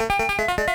you